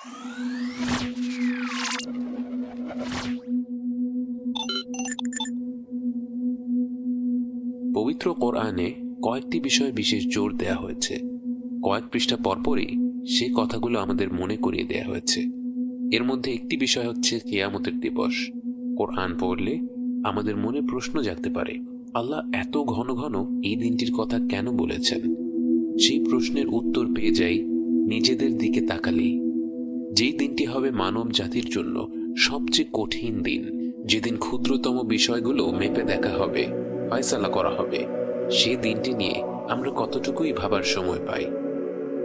পবিত্র কোরআনে কয়েকটি বিষয়ে বিশেষ জোর দেয়া হয়েছে। কয়েক পৃষ্ঠা পরপরই সে কথাগুলো আমাদের মনে করিয়ে দেয়া হয়েছে। এর মধ্যে একটি বিষয় হচ্ছে কেয়ামতের দিবস। কোরআন পড়লে আমাদের মনে প্রশ্ন জাগতে পারে, আল্লাহ এত ঘন ঘন এই দিনটির কথা কেন বলেছেন? সেই প্রশ্নের উত্তর পেয়ে যাই নিজেদের দিকে তাকালেই। যেই দিনটি হবে মানব জাতির জন্য সবচেয়ে কঠিন দিন। যেদিন ক্ষুদ্রতম বিষয়গুলো মেপে দেখা হবে, ফয়সালা করা হবে সেই দিনটি নিয়ে আমরা কতটুকুই ভাবার সময় পাই।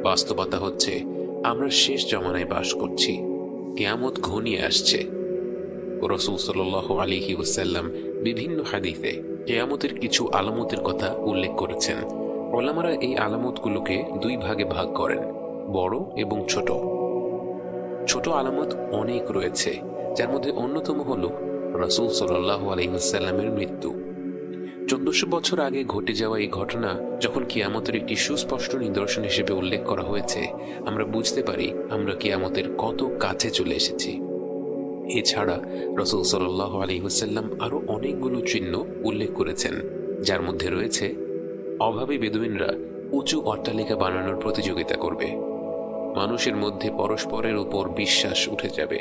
বাস্তবতা হচ্ছে, আমরা শেষ জমানায় বাস করছি। কেয়ামত ঘনিয়ে আসছে। রসুল সাল আলিহি ওসাল্লাম বিভিন্ন হাদিফে কেয়ামতের কিছু আলামতের কথা উল্লেখ করেছেন। ওলামারা এই আলামতগুলোকে দুই ভাগে ভাগ করেন, বড় এবং ছোট। ছোট আলামত অনেক রয়েছে, যার মধ্যে অন্যতম হল রসুল সাল্লাহ আলহিহাল্লামের মৃত্যু। চোদ্দশো বছর আগে ঘটে যাওয়া এই ঘটনা, যখন কিয়ামতের একটি সুস্পষ্ট নিদর্শন হিসেবে উল্লেখ করা হয়েছে, আমরা বুঝতে পারি আমরা কিয়ামতের কত কাছে চলে এসেছি। এছাড়া রসুল সাল্লাহ আলী আরও অনেকগুলো চিহ্ন উল্লেখ করেছেন, যার মধ্যে রয়েছে, অভাবী বেদুইনরা উঁচু অট্টালিকা বানানোর প্রতিযোগিতা করবে। মানুষের মধ্যে পরস্পরের উপর বিশ্বাস উঠে যাবে।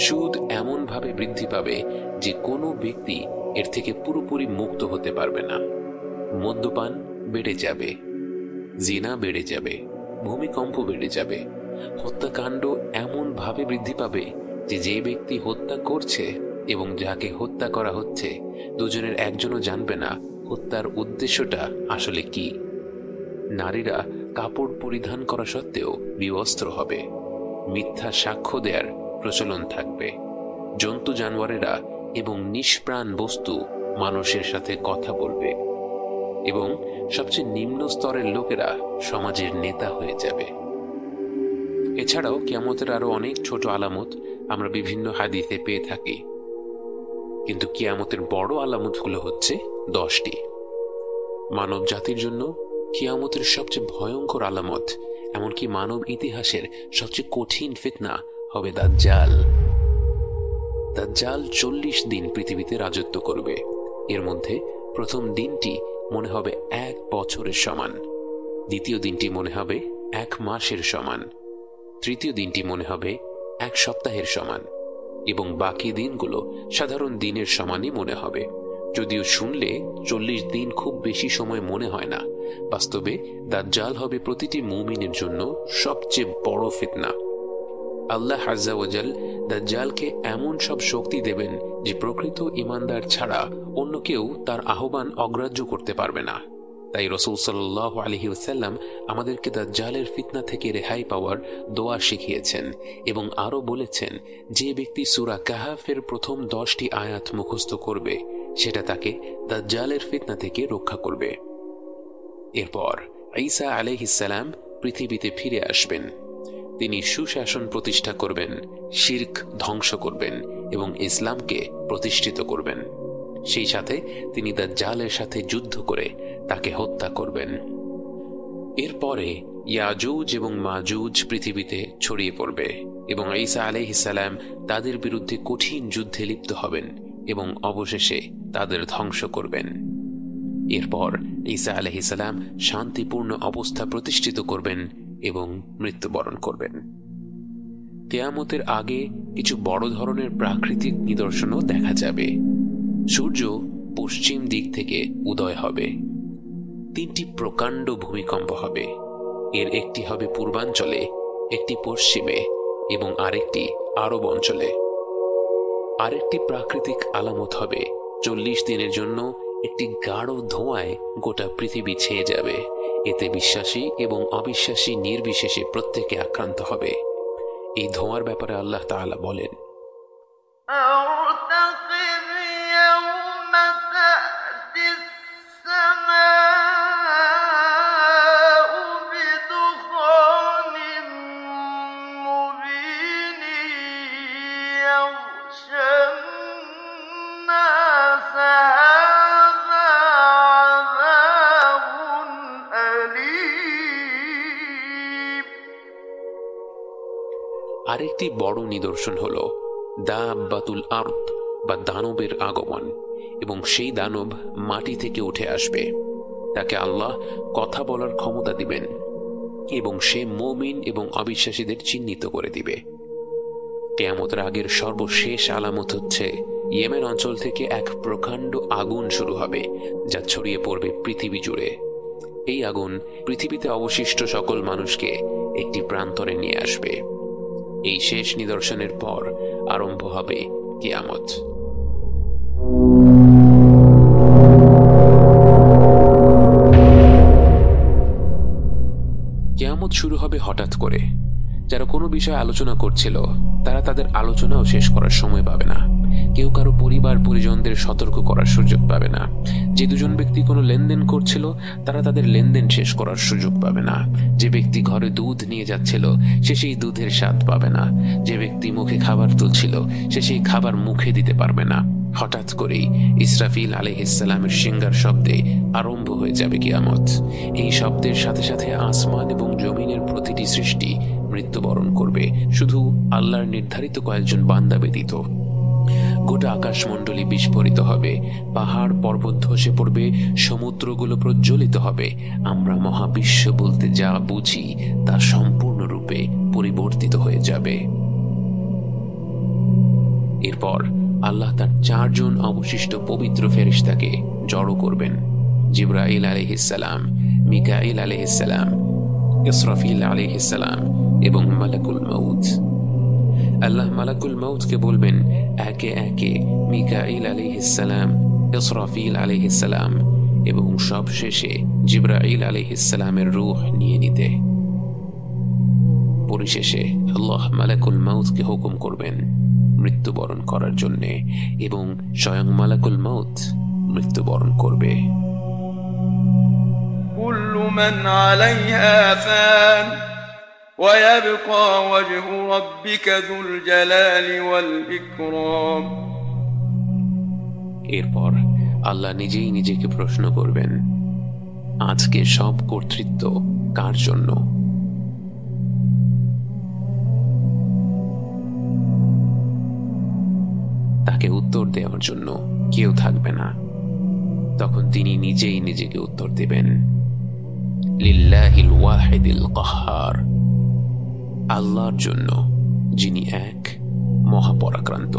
সুদ এমনভাবে বৃদ্ধি পাবে যে কোনো ব্যক্তি এর থেকে পুরোপুরি মুক্ত হতে পারবে না। মদ্যপান বেড়ে যাবে, জিনা বেড়ে যাবে, ভূমিকম্প বেড়ে যাবে। হত্যাকাণ্ড এমনভাবে বৃদ্ধি পাবে যে যে ব্যক্তি হত্যা করছে এবং যাকে হত্যা করা হচ্ছে, দুজনের একজনও জানবে না হত্যার উদ্দেশ্যটা আসলে কি। নারীরা কাপড় পরিধান করা সত্ত্বেও বিবস্ত্র হবে। মিথ্যা সাক্ষ্য দেয়ার প্রচলন থাকবে। জন্তু জানোয়ারেরা এবং নিষ্প্রাণ বস্তু মানুষের সাথে কথা বলবে এবং সবচেয়ে নিম্ন স্তরের লোকেরা সমাজের নেতা হয়ে যাবে। এছাড়াও কিয়ামতের আরও অনেক ছোট আলামত আমরা বিভিন্ন হাদিসে পেয়ে থাকি। কিন্তু কিয়ামতের বড় আলামতগুলো হচ্ছে দশটি। মানব জাতির জন্য কিয়ামতের সবচেয়ে ভয়ঙ্কর আলামত, এমনকি মানব ইতিহাসের সবচেয়ে কঠিন ফিতনা হবে দাজ্জাল। দাজ্জাল চল্লিশ দিন পৃথিবীতে রাজত্ব করবে। এর মধ্যে প্রথম দিনটি মনে হবে এক বছরের সমান। দ্বিতীয় দিনটি মনে হবে এক মাসের সমান। তৃতীয় দিনটি মনে হবে এক সপ্তাহের সমান। এবং বাকি দিনগুলো সাধারণ দিনের সমানই মনে হবে। যদিও শুনলে চল্লিশ দিন খুব বেশি সময় মনে হয় না, বাস্তবে দাজ্জাল হবে প্রতিটি মুমিনের জন্য সবচেয়ে বড় ফিতনা। আল্লাহ হাজাওয়াজাল দাজ্জালকে এমন সব শক্তি দেবেন যে প্রকৃত ইমানদার ছাড়া অন্য কেউ তার আহ্বান অগ্রাহ্য করতে পারবে না। তাই রসুল সাল্লাহ আলহিউসাল্লাম আমাদেরকে দাজ্জালের ফিতনা থেকে রেহাই পাওয়ার দোয়া শিখিয়েছেন এবং আরও বলেছেন, যে ব্যক্তি সুরা কাহাফের প্রথম দশটি আয়াত মুখস্থ করবে সেটা তাকে দাজ্জালের ফিতনা থেকে রক্ষা করবে। এরপর ঈসা আলহিসাল্লাম পৃথিবীতে ফিরে আসবেন। তিনি সুশাসন প্রতিষ্ঠা করবেন, শির্ক ধ্বংস করবেন এবং ইসলামকে প্রতিষ্ঠিত করবেন। সেই সাথে তিনি তার জালের সাথে যুদ্ধ করে তাকে হত্যা করবেন। এরপরে ইয়াজুজ এবং মাজুজ পৃথিবীতে ছড়িয়ে পড়বে এবং ঈসা আলহিসাল্লাম তাদের বিরুদ্ধে কঠিন যুদ্ধে লিপ্ত হবেন। এবং অবশেষে তাদের ধ্বংস করবেন। এরপর ঈসা আলহিসাল্লাম শান্তিপূর্ণ অবস্থা প্রতিষ্ঠিত করবেন এবং মৃত্যুবরণ করবেন। কেয়ামতের আগে কিছু বড় ধরনের প্রাকৃতিক নিদর্শনও দেখা যাবে। সূর্য পশ্চিম দিক থেকে উদয় হবে। তিনটি প্রকাণ্ড ভূমিকম্প হবে। এর একটি হবে পূর্বাঞ্চলে, একটি পশ্চিমে এবং আরেকটি আরব অঞ্চলে। আরেকটি প্রাকৃতিক আলামত হবে। চল্লিশ দিনের জন্য একটি গাঢ় ধোঁয়ায় গোটা পৃথিবী ছেয়ে যাবে। এতে বিশ্বাসী এবং অবিশ্বাসী নির্বিশেষে প্রত্যেকে আক্রান্ত হবে। এই ধোঁয়ার ব্যাপারে আল্লাহ তালা বলেন আরেকটি বড় নিদর্শন হল দাবাতুল আর্দ বা দানবের আগমন, এবং সেই দানব মাটি থেকে উঠে আসবে। তাকে আল্লাহ কথা বলার ক্ষমতা দিবেন, এবং সে মমিন এবং অবিশ্বাসীদের চিহ্নিত করে দিবে। কেয়ামতের আগের সর্বশেষ আলামত হচ্ছে, ইয়েমেন অঞ্চল থেকে এক প্রকাণ্ড আগুন শুরু হবে, যা ছড়িয়ে পড়বে পৃথিবী জুড়ে। এই আগুন পৃথিবীতে অবশিষ্ট সকল মানুষকে একটি প্রান্তরে নিয়ে আসবে। এই শেষ নিদর্শনের পর আরম্ভ হবে কেয়ামত। কেয়ামত শুরু হবে হঠাৎ করে। যারা কোনো বিষয়ে আলোচনা করছিল, তারা তাদের আলোচনাও শেষ করার সময় পাবে না। কেউ কারও পরিবার, পরিজনদের সতর্ক করার সুযোগ পাবে না। যে দুজন ব্যক্তি কোনো লেনদেন করছিল, তারা তাদের লেনদেন শেষ করার সুযোগ পাবে না। যে ব্যক্তি ঘরে দুধ নিয়ে যাচ্ছিল, সে সেই দুধের স্বাদ পাবে না। যে ব্যক্তি মুখে খাবার তুলছিল, সে সেই খাবার মুখে দিতে পারবে না। হঠাৎ করেই ইসরাফিল ইসলামের সিঙ্গার শব্দে আরম্ভ হয়ে যাবে কিয়ামত। এই শব্দের সাথে সাথে আসমান এবং জমিনের প্রতিটি সৃষ্টি মৃত্যুবরণ করবে। শুধু আল্লাহর নির্ধারিত কয়েকজন বান্দা ব্যতীত। গোটা আকাশমণ্ডলী বিস্ফোরিত হবে। পাহাড় পর্বত ধসে পড়বে। সমুদ্রগুলো প্রজ্বলিত হবে। আমরা মহাবিশ্ব বলতে যা বুঝি তা সম্পূর্ণরূপে পরিবর্তিত হয়ে যাবে। এরপর আল্লাহ তার চারজন অবশিষ্ট পবিত্র ফেরিস্তাকে জড়ো করবেন। জিব্রাইল আলহিসাল্লাম মিকাইল আলহিসাল্লাম ইসরাফিল আলহিসাল্লাম এবং মালাকুল মৌত আল্লাহ মালাকুল মৌতকে বলবেন একে একে মিকাইল আলহিসাল্লাম ইসরাফিল আলহিসাল্লাম এবং সবশেষে জিব্রাইল আলহিসাল্লামের রুহ নিয়ে নিতে পরিশেষে আল্লাহ মালাকুল মাউতকে হুকুম করবেন মৃত্যুবরণ করার জন্য এবং স্বয়ং মালাকুল মাউত মৃত্যুবরণ করবে كل من عليها فان ويبقى وجه ربك ذو الجلال والإكرام এরপর আল্লাহ নিজেই নিজেকে প্রশ্ন করবেন আজকে সব কর্তৃত্ব কার জন্য তাকে উত্তর দেওয়ার জন্য কেউ থাকবে না তখন তিনি নিজেই নিজেকে উত্তর দেবেন লিল্লাহিল ওয়াহিদিল কাহার আল্লাহর জন্য, যিনি এক মহাপরাক্রান্ত।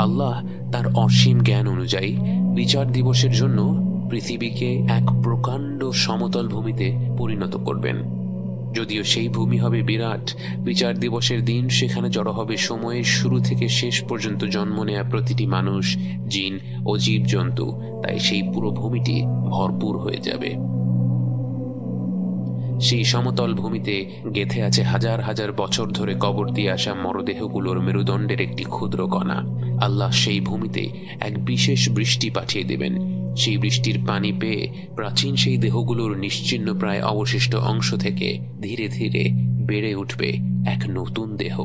আল্লাহ তার অসীম জ্ঞান অনুযায়ী বিচার দিবসের জন্য পৃথিবীকে এক প্রকাণ্ড সমতল ভূমিতে পরিণত করবেন। যদিও সেই ভূমি হবে বিরাট, বিচার দিবসের দিন সেখানে জড়ো হবে সময়ের শুরু থেকে শেষ পর্যন্ত জন্ম নেয়া প্রতিটি মানুষ, জিন ও জীবজন্তু, তাই সেই পুরো ভূমিটি ভরপুর হয়ে যাবে। সেই সমতল ভূমিতে গেথে আছে হাজার হাজার বছর ধরে কবর দিয়ে আসা মরদেহগুলোর মেরুদণ্ডের একটি ক্ষুদ্র কণা। আল্লাহ সেই ভূমিতে এক বিশেষ বৃষ্টি পাঠিয়ে দেবেন। সেই বৃষ্টির পানি পেয়ে প্রাচীন সেই দেহগুলোর নিশ্চিন্ন প্রায় অবশিষ্ট অংশ থেকে ধীরে ধীরে বেড়ে উঠবে এক নতুন দেহ।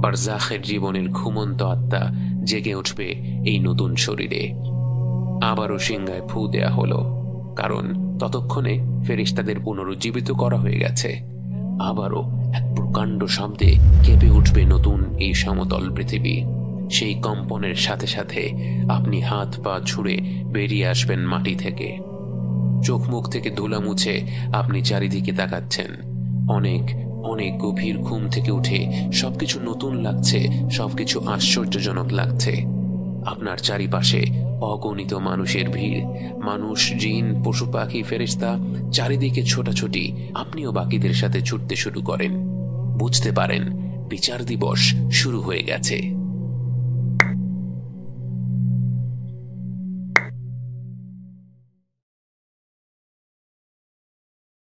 বারজাখের জীবনের ঘুমন্ত আত্মা জেগে উঠবে এই নতুন শরীরে। আবারও সিংহায় ফু দেয়া হলো, কারণ ততক্ষণে ফেরিস্তাদের পুনরুজ্জীবিত করা হয়ে গেছে। আবারও এক প্রকাণ্ড শব্দে কেঁপে উঠবে নতুন এই সমতল পৃথিবী। সেই কম্পনের সাথে সাথে আপনি হাত পা ছুঁড়ে বেরিয়ে আসবেন মাটি থেকে। চোখ মুখ থেকে ধুলা মুছে আপনি চারিদিকে তাকাচ্ছেন। অনেক অনেক গভীর ঘুম থেকে উঠে সবকিছু নতুন লাগছে, সবকিছু আশ্চর্যজনক লাগছে। আপনার চারিপাশে অগণিত মানুষের ভিড়। মানুষ, জিন, পশু পাখি ফেরিস্তা চারিদিকে ছোটাছুটি। আপনিও বাকিদের সাথে ছুটতে শুরু করেন। বুঝতে পারেন, বিচার দিবস শুরু হয়ে গেছে।